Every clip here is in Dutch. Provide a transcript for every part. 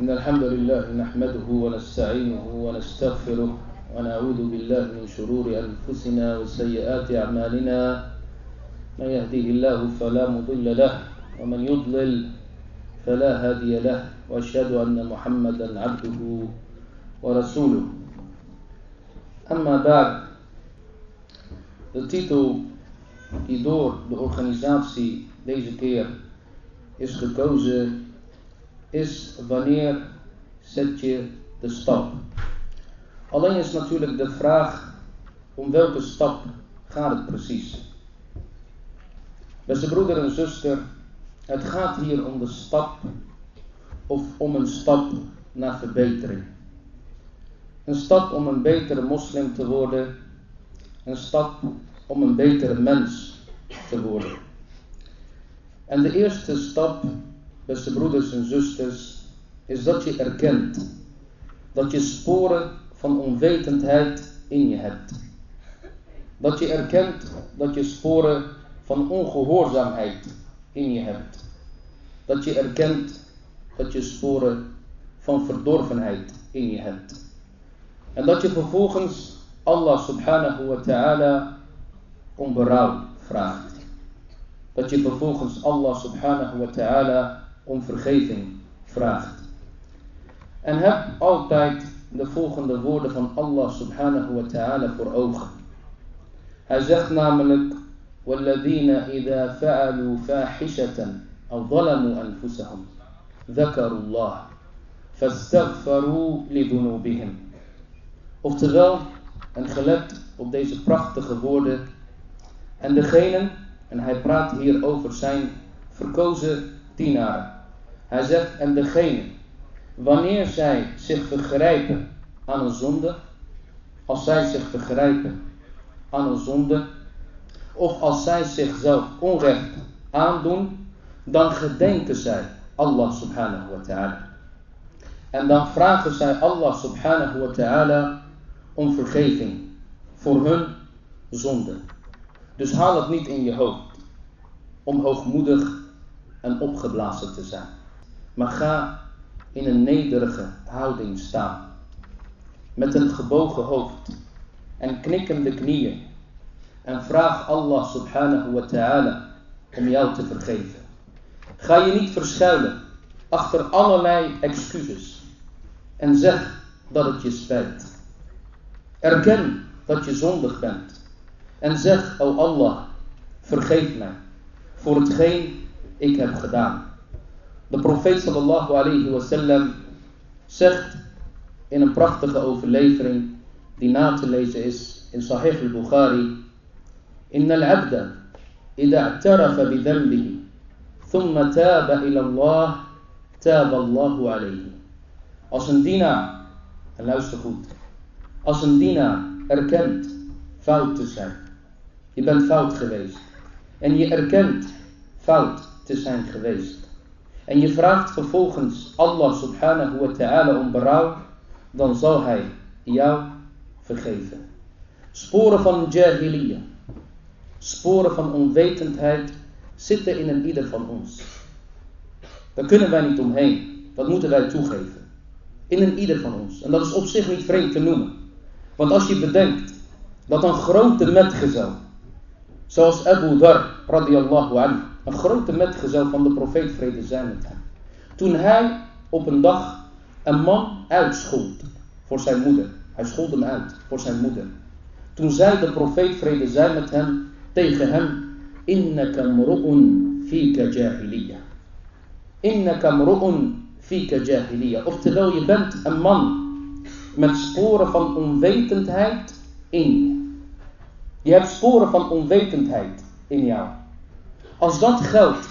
إن الحمد لله نحمده ونستعينه ونستغفره ونعوذ بالله من شرور أنفسنا وسيئات أعمالنا. من يهديه الله فلا مضل له ومن يضلل فلا هادي له وأشهد أن محمدا عبده ورسوله. أما بعد de titel die door de organisatie deze keer is gekozen is wanneer zet je de stap. Alleen is natuurlijk de vraag om welke stap gaat het precies. Beste broeder en zuster, het gaat hier om de stap of om een stap naar verbetering. Een stap om een betere moslim te worden. Een stap om een betere mens te worden. En de eerste stap, beste broeders en zusters, is dat je erkent dat je sporen van onwetendheid in je hebt. Dat je erkent dat je sporen van ongehoorzaamheid in je hebt. Dat je erkent dat je sporen van verdorvenheid in je hebt. En dat je vervolgens Allah subhanahu wa ta'ala om berouw vraagt. Dat je vervolgens Allah subhanahu wa ta'ala om vergeving vraagt. En heb altijd de volgende woorden van Allah subhanahu wa ta'ala voor ogen. Hij zegt namelijk: وَالَّذِينَ إِذَا فَعَلُوا فَاحِشَةً أَوْ ظَلَمُوا أَنفُسَهُمْ ذَكَرُوا اللَّهَ فَاسْتَغْفَرُوا لِذُنُوبِهِمْ Oftewel, en gelet op deze prachtige woorden, en degenen, en hij praat hier over zijn verkozen dienaren. Hij zegt, en degenen, wanneer zij zich vergrijpen aan een zonde, als zij zich vergrijpen aan een zonde, of als zij zichzelf onrecht aandoen, dan gedenken zij Allah subhanahu wa ta'ala. En dan vragen zij Allah subhanahu wa ta'ala om vergeving voor hun zonde. Dus haal het niet in je hoofd om hoogmoedig en opgeblazen te zijn. Maar ga in een nederige houding staan. Met een gebogen hoofd en knikkende knieën. En vraag Allah subhanahu wa ta'ala om jou te vergeven. Ga je niet verschuilen achter allerlei excuses. En zeg dat het je spijt. Erken dat je zondig bent. En zeg, o Allah, vergeef mij voor hetgeen ik heb gedaan. De profeet sallallahu alayhi wasallam zegt in een prachtige overlevering die na te lezen is in Sahih al-Bukhari. Inna al-abda idha i'tarafa bi thumma taba ila Allah taba Allahu alayhi. Als een dienaar, en luister goed, als een dienaar erkent fout te zijn. Je bent fout geweest. En je erkent fout te zijn geweest. En je vraagt vervolgens Allah subhanahu wa ta'ala om berouw. Dan zal hij jou vergeven. Sporen van jahiliyyah. Sporen van onwetendheid zitten in een ieder van ons. Daar kunnen wij niet omheen. Dat moeten wij toegeven. In een ieder van ons. En dat is op zich niet vreemd te noemen. Want als je bedenkt dat een grote metgezel, zoals Abu Dhar radiyallahu anhu, een grote metgezel van de profeet vrede zijn met hem. Toen hij op een dag een man uitschold voor zijn moeder. Hij schold hem uit voor zijn moeder. Toen zei de profeet vrede zijn met hem tegen hem, Innaka mru'un fika jahiliya. Innaka mru'un fika jahiliya. Oftewel, je bent een man met sporen van onwetendheid in je. Je hebt sporen van onwetendheid in jou. Als dat geldt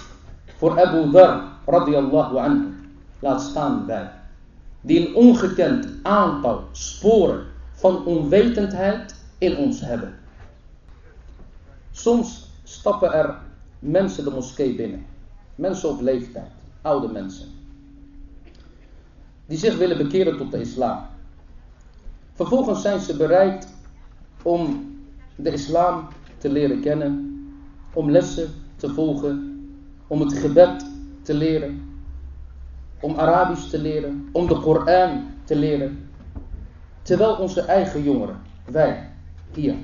voor Abu Dhar radiyallahu anhu, laat staan wij. Die een ongekend aantal sporen van onwetendheid in ons hebben. Soms stappen er mensen de moskee binnen. Mensen op leeftijd, oude mensen. Die zich willen bekeren tot de islam. Vervolgens zijn ze bereid om de islam te leren kennen, om lessen te volgen, om het gebed te leren. om Arabisch te leren, om de Koran te leren. Terwijl onze eigen jongeren, wij hier,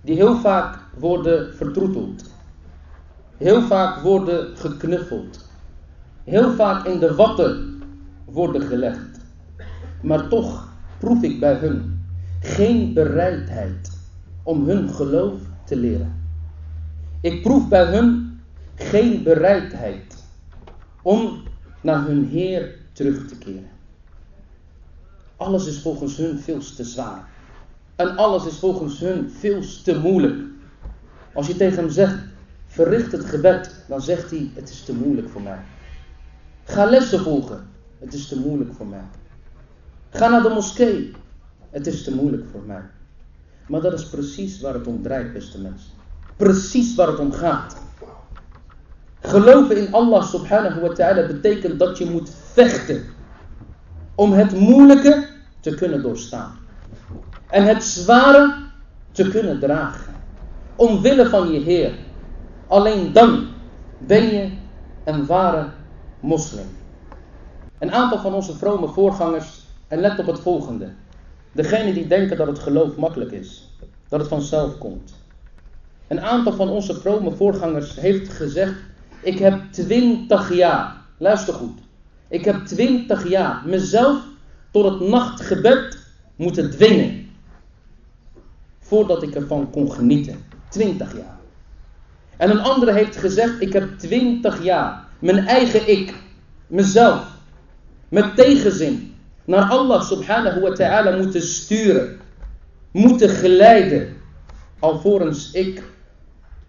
die heel vaak worden vertroeteld, heel vaak worden geknuffeld, heel vaak in de watten worden gelegd. Maar toch proef ik bij hun geen bereidheid om hun geloof te leren. Ik proef bij hun geen bereidheid om naar hun Heer terug te keren. Alles is volgens hun veel te zwaar. En alles is volgens hun veel te moeilijk. Als je tegen hem zegt, verricht het gebed, dan zegt hij, het is te moeilijk voor mij. Ga lessen volgen, het is te moeilijk voor mij. Ga naar de moskee, het is te moeilijk voor mij. Maar dat is precies waar het om draait, beste mensen. Precies waar het om gaat. Geloven in Allah subhanahu wa ta'ala betekent dat je moet vechten. Om het moeilijke te kunnen doorstaan. En het zware te kunnen dragen. Omwille van je Heer. Alleen dan ben je een ware moslim. Een aantal van onze vrome voorgangers, en let op het volgende. Degene die denken dat het geloof makkelijk is. Dat het vanzelf komt. Een aantal van onze vrome voorgangers heeft gezegd ik heb twintig jaar, luister goed. Ik heb twintig jaar mezelf tot het nachtgebed moeten dwingen. Voordat ik ervan kon genieten. Twintig jaar. En een andere heeft gezegd, ik heb twintig jaar mijn eigen ik, mezelf, met tegenzin, naar Allah subhanahu wa ta'ala moeten sturen. Moeten geleiden. Alvorens ik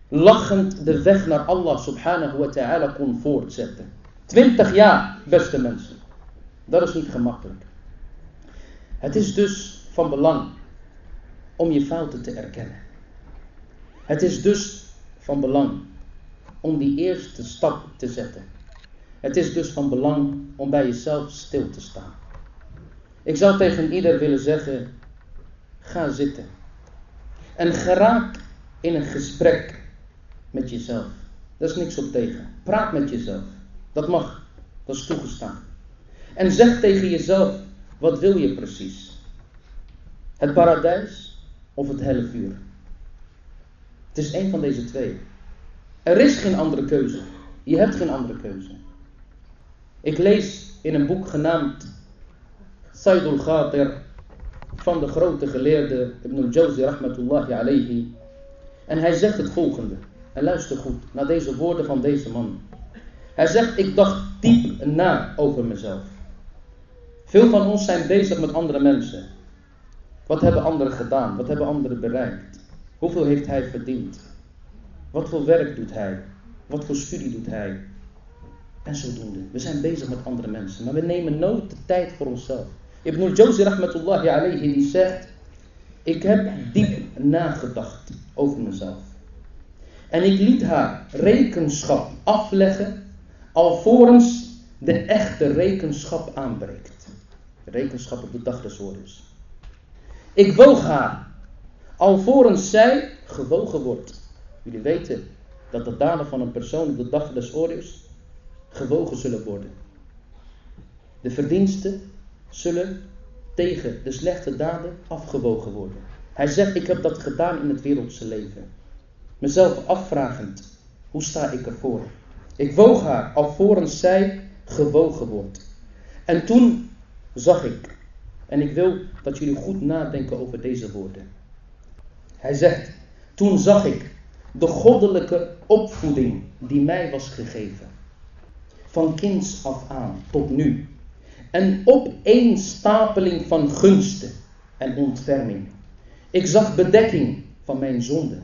lachend de weg naar Allah subhanahu wa ta'ala kon voortzetten. Twintig jaar, beste mensen. Dat is niet gemakkelijk. Het is dus van belang om je fouten te erkennen. Het is dus van belang om die eerste stap te zetten. Het is dus van belang om bij jezelf stil te staan. Ik zou tegen ieder willen zeggen: ga zitten. En geraak in een gesprek met jezelf. Daar is niks op tegen. Praat met jezelf. Dat mag. Dat is toegestaan. En zeg tegen jezelf, wat wil je precies? Het paradijs of het helle vuur? Het is één van deze twee. Er is geen andere keuze. Je hebt geen andere keuze. Ik lees in een boek genaamd Sayyidul Ghatir van de grote geleerde Ibn al-Jawzi rahmatullahi alayhi. En hij zegt het volgende. En luister goed naar deze woorden van deze man. Hij zegt, ik dacht diep na over mezelf. Veel van ons zijn bezig met andere mensen. Wat hebben anderen gedaan? Wat hebben anderen bereikt? Hoeveel heeft hij verdiend? Wat voor werk doet hij? Wat voor studie doet hij? En zodoende. We zijn bezig met andere mensen. Maar we nemen nooit de tijd voor onszelf. Ibn al-Jawzi rahmatullahi die zegt. Ik heb diep nagedacht over mezelf. En ik liet haar rekenschap afleggen, alvorens de echte rekenschap aanbreekt. Rekenschap op de dag des oordeels. Ik woog haar, alvorens zij gewogen wordt. Jullie weten dat de daden van een persoon op de dag des oordeels gewogen zullen worden. De verdiensten zullen tegen de slechte daden afgewogen worden. Hij zegt, ik heb dat gedaan in het wereldse leven. Mezelf afvragend, hoe sta ik ervoor? Ik woog haar alvorens zij gewogen wordt. En toen zag ik, en ik wil dat jullie goed nadenken over deze woorden. Hij zegt, toen zag ik de goddelijke opvoeding die mij was gegeven. Van kinds af aan tot nu. Een opeenstapeling van gunsten en ontferming. Ik zag bedekking van mijn zonde.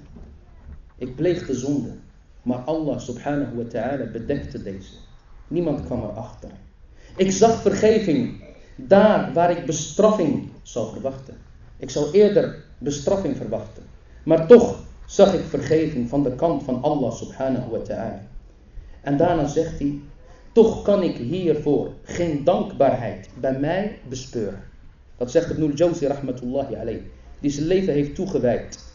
Ik pleegde zonde. Maar Allah subhanahu wa ta'ala bedekte deze. Niemand kwam erachter. Ik zag vergeving daar waar ik bestraffing zou verwachten. Ik zou eerder bestraffing verwachten. Maar toch zag ik vergeving van de kant van Allah subhanahu wa ta'ala. En daarna zegt hij, toch kan ik hiervoor geen dankbaarheid bij mij bespeuren. Dat zegt Ibn al-Jawzi rahmatullahi alayhi. Die zijn leven heeft toegewijd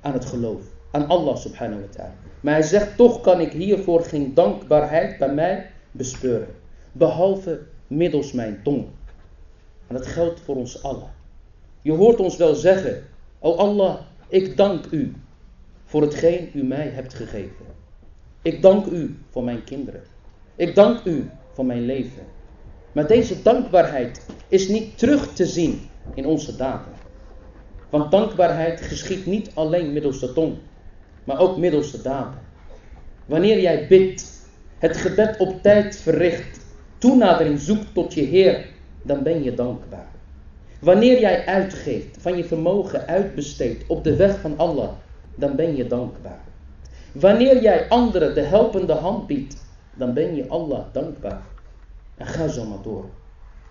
aan het geloof. Aan Allah subhanahu wa ta'ala. Maar hij zegt, toch kan ik hiervoor geen dankbaarheid bij mij bespeuren. behalve middels mijn tong. En dat geldt voor ons allen. Je hoort ons wel zeggen, o Allah, ik dank u voor hetgeen u mij hebt gegeven. Ik dank u voor mijn kinderen. Ik dank u voor mijn leven. Maar deze dankbaarheid is niet terug te zien in onze daden. Want dankbaarheid geschiet niet alleen middels de tong, maar ook middels de daden. Wanneer jij bidt, het gebed op tijd verricht, toenadering zoekt tot je Heer, dan ben je dankbaar. Wanneer jij uitgeeft, van je vermogen uitbesteedt op de weg van Allah, dan ben je dankbaar. Wanneer jij anderen de helpende hand biedt, dan ben je Allah dankbaar. En ga zo maar door.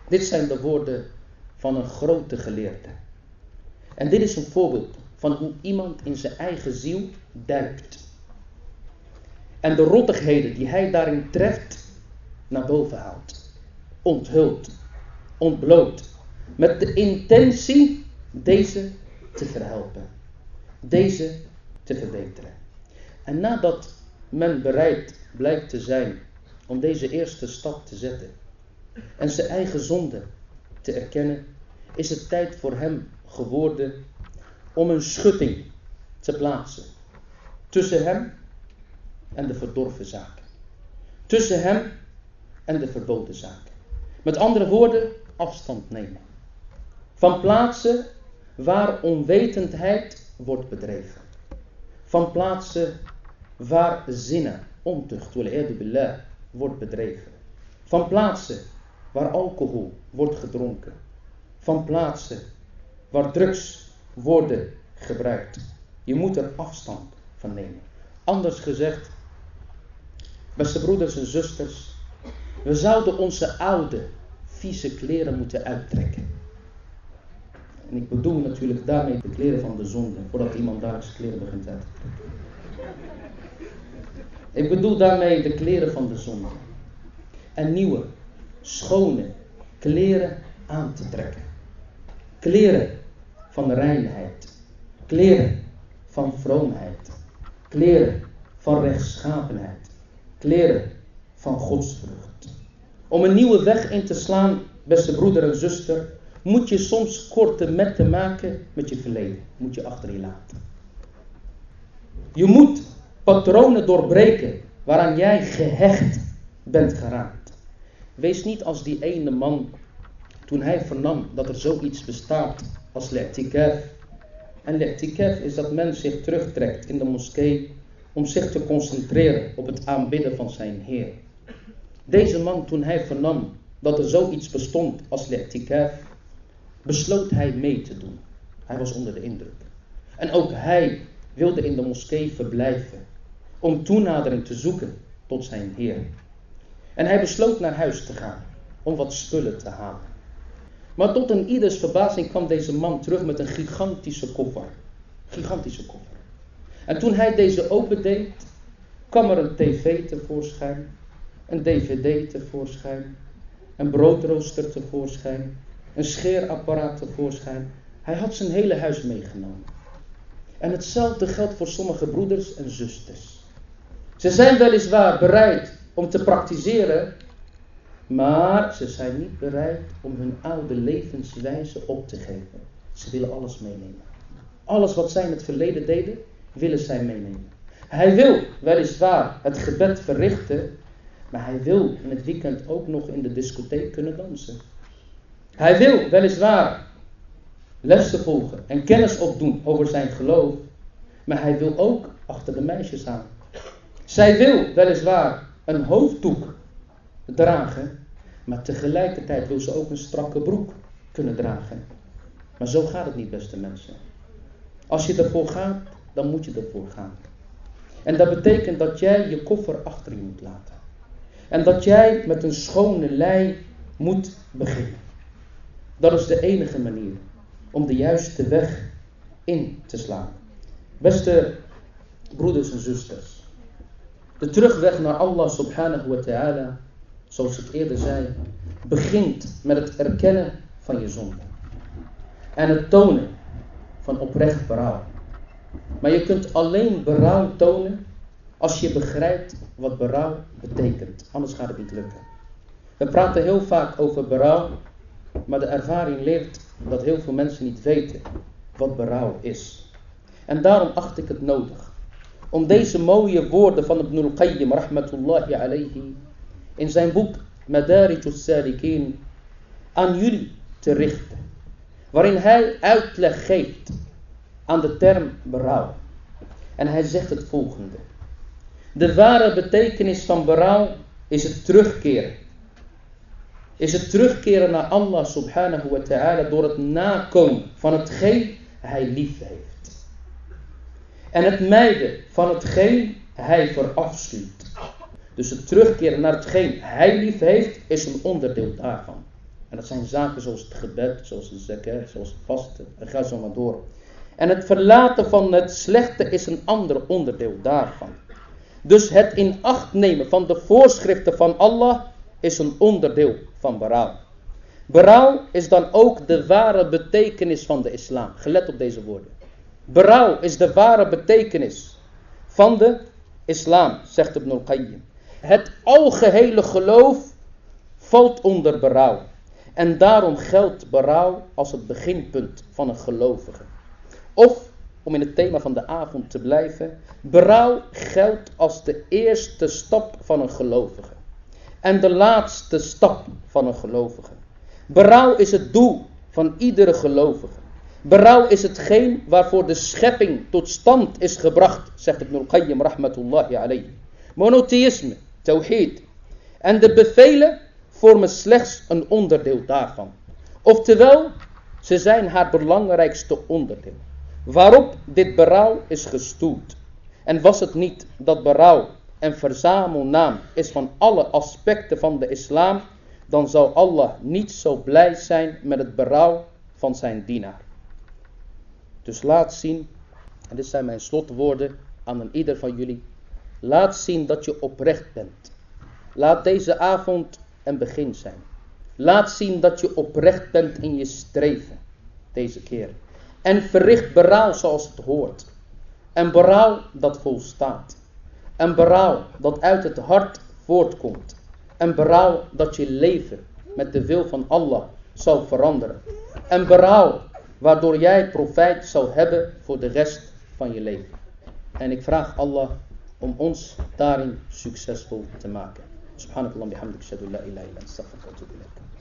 Dit zijn de woorden van een grote geleerde. En dit is een voorbeeld van hoe iemand in zijn eigen ziel duikt. En de rottigheden die hij daarin treft, naar boven haalt. Onthult, ontbloot. Met de intentie deze te verhelpen. Deze te verbeteren. En nadat men bereid blijkt te zijn om deze eerste stap te zetten en zijn eigen zonde te erkennen, is het tijd voor hem geworden om een schutting te plaatsen tussen hem en de verdorven zaken. Tussen hem en de verboden zaken. Met andere woorden, afstand nemen. Van plaatsen waar onwetendheid wordt bedreven. Van plaatsen waar zinnen, ontucht, billah, wordt bedreven. Van plaatsen waar alcohol wordt gedronken. Van plaatsen waar drugs worden gebruikt. Je moet er afstand van nemen. Anders gezegd, beste broeders en zusters, we zouden onze oude, vieze kleren moeten uittrekken. En ik bedoel natuurlijk daarmee de kleren van de zonde, voordat iemand daar zijn kleren begint uit te trekken. Ik bedoel daarmee de kleren van de zonde. En nieuwe, schone kleren aan te trekken. Kleren van reinheid. Kleren van vroomheid. Kleren van rechtschapenheid. Kleren van godsvrucht. Om een nieuwe weg in te slaan, beste broeder en zuster, moet je soms korte metten maken met je verleden. Moet je achter je laten. Je moet patronen doorbreken waaraan jij gehecht bent geraakt. Wees niet als die ene man toen hij vernam dat er zoiets bestaat als le'tikaf. En le'tikaf is dat men zich terugtrekt in de moskee om zich te concentreren op het aanbidden van zijn Heer. Deze man toen hij vernam dat er zoiets bestond als le'tikaf, besloot hij mee te doen. Hij was onder de indruk. En ook hij wilde in de moskee verblijven om toenadering te zoeken tot zijn Heer. En hij besloot naar huis te gaan om wat spullen te halen. Maar tot een ieders verbazing kwam deze man terug met een gigantische koffer. Gigantische koffer. En toen hij deze opendeed, kwam er een tv tevoorschijn, een dvd tevoorschijn, een broodrooster tevoorschijn, een scheerapparaat tevoorschijn. Hij had zijn hele huis meegenomen. En hetzelfde geldt voor sommige broeders en zusters. Ze zijn weliswaar bereid om te praktiseren, maar ze zijn niet bereid om hun oude levenswijze op te geven. Ze willen alles meenemen. Alles wat zij in het verleden deden, willen zij meenemen. Hij wil weliswaar het gebed verrichten, maar hij wil in het weekend ook nog in de discotheek kunnen dansen. Hij wil weliswaar lessen volgen en kennis opdoen over zijn geloof, maar hij wil ook achter de meisjes aan. Zij wil weliswaar een hoofddoek dragen, maar tegelijkertijd wil ze ook een strakke broek kunnen dragen. Maar zo gaat het niet, beste mensen. Als je ervoor gaat, dan moet je ervoor gaan. En dat betekent dat jij je koffer achter je moet laten. En dat jij met een schone lei moet beginnen. Dat is de enige manier om de juiste weg in te slaan. Beste broeders en zusters. De terugweg naar Allah subhanahu wa ta'ala, zoals ik eerder zei, begint met het erkennen van je zonde. En het tonen van oprecht berouw. Maar je kunt alleen berouw tonen als je begrijpt wat berouw betekent. Anders gaat het niet lukken. We praten heel vaak over berouw, maar de ervaring leert dat heel veel mensen niet weten wat berouw is. En daarom acht ik het nodig om deze mooie woorden van Ibn al-Qayyim rahmatullahi alayhi in zijn boek Madarij al-Salikin aan jullie te richten. Waarin hij uitleg geeft aan de term berouw. En hij zegt het volgende. De ware betekenis van berouw is het terugkeren. Is het terugkeren naar Allah subhanahu wa ta'ala door het nakomen van hetgeen hij lief heeft. En het mijden van hetgeen hij verafschuwt. Dus het terugkeren naar hetgeen hij lief heeft is een onderdeel daarvan. En dat zijn zaken zoals het gebed, zoals de zakat, zoals het vasten. En ga zo maar door. En het verlaten van het slechte is een ander onderdeel daarvan. Dus het in acht nemen van de voorschriften van Allah is een onderdeel van berouw. Berouw is dan ook de ware betekenis van de islam. Gelet op deze woorden. Berouw is de ware betekenis van de islam, zegt Ibn al-Qayyim. Het algehele geloof valt onder berouw. En daarom geldt berouw als het beginpunt van een gelovige. Of, om in het thema van de avond te blijven, berouw geldt als de eerste stap van een gelovige. En de laatste stap van een gelovige. Berouw is het doel van iedere gelovige. Berouw is hetgeen waarvoor de schepping tot stand is gebracht, zegt Ibn al-Qayyim rahmatullahi alayhi. Monotheïsme, tawhid. En de bevelen vormen slechts een onderdeel daarvan. Oftewel, ze zijn haar belangrijkste onderdeel. Waarop dit berouw is gestoeld. En was het niet dat berouw en verzamelnaam is van alle aspecten van de islam, dan zou Allah niet zo blij zijn met het berouw van zijn dienaar. Dus laat zien, en dit zijn mijn slotwoorden aan een ieder van jullie, laat zien dat je oprecht bent. Laat deze avond een begin zijn. Laat zien dat je oprecht bent in je streven deze keer. En verricht berouw zoals het hoort. En berouw dat volstaat. En berouw dat uit het hart voortkomt. En berouw dat je leven met de wil van Allah zal veranderen. En berouw waardoor jij profijt zou hebben voor de rest van je leven. En ik vraag Allah om ons daarin succesvol te maken. Subhanakallah bihamdik shadu la illa astaghfiruka wa atubu